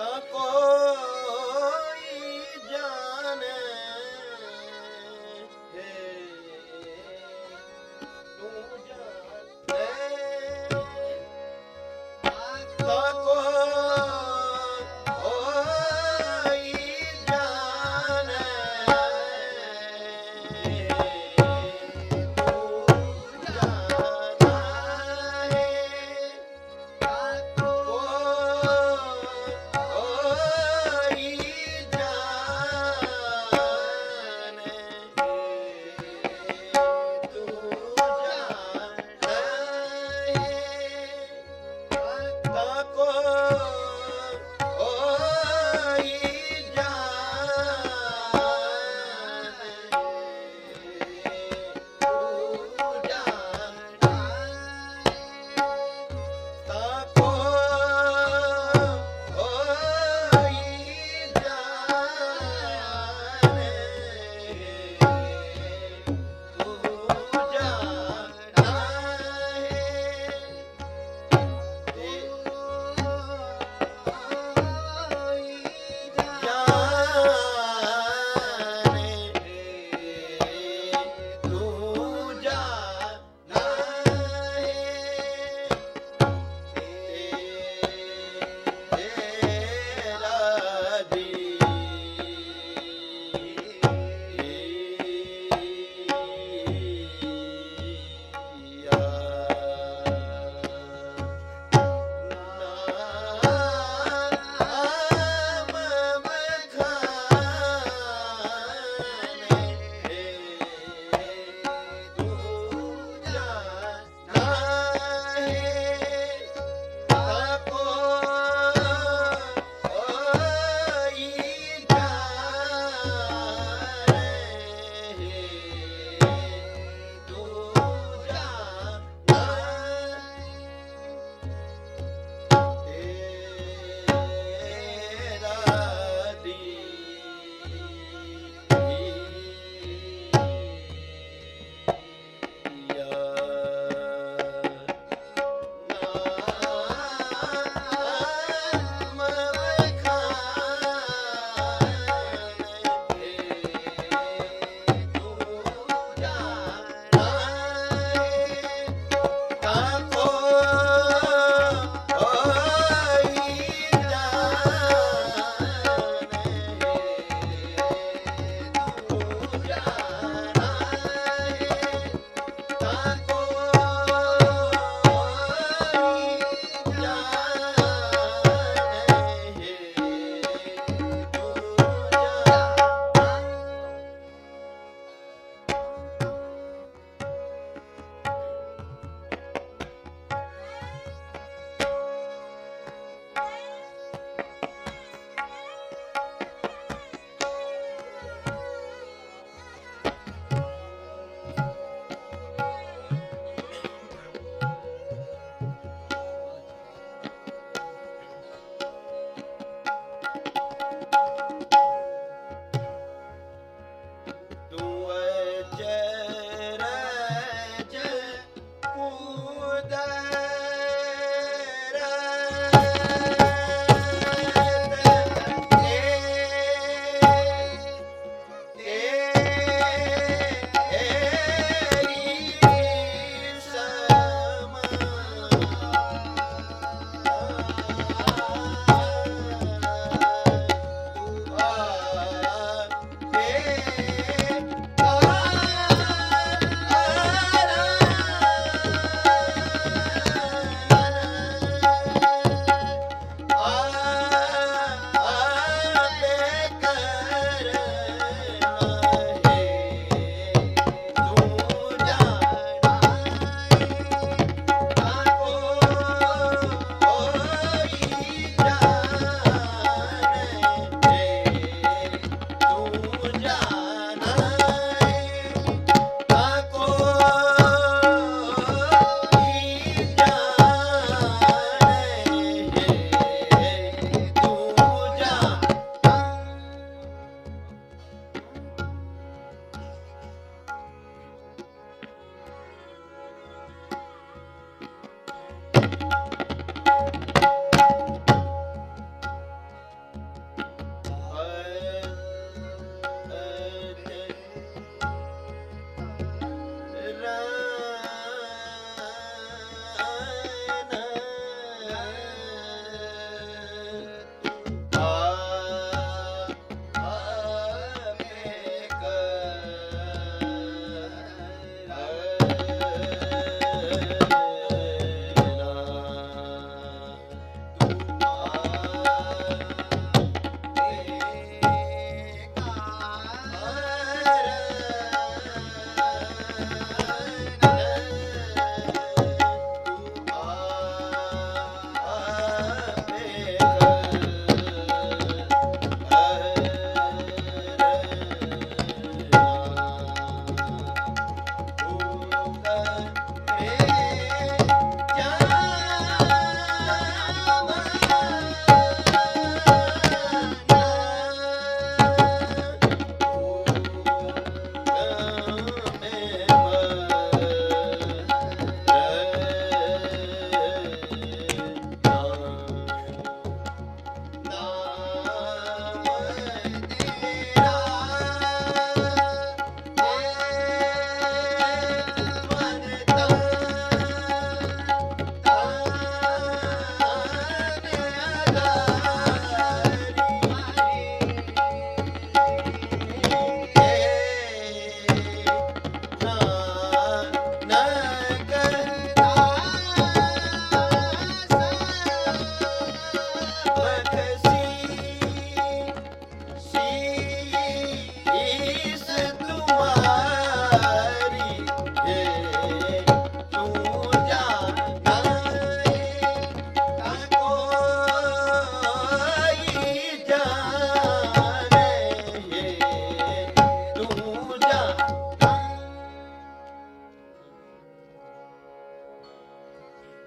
تقال Oh.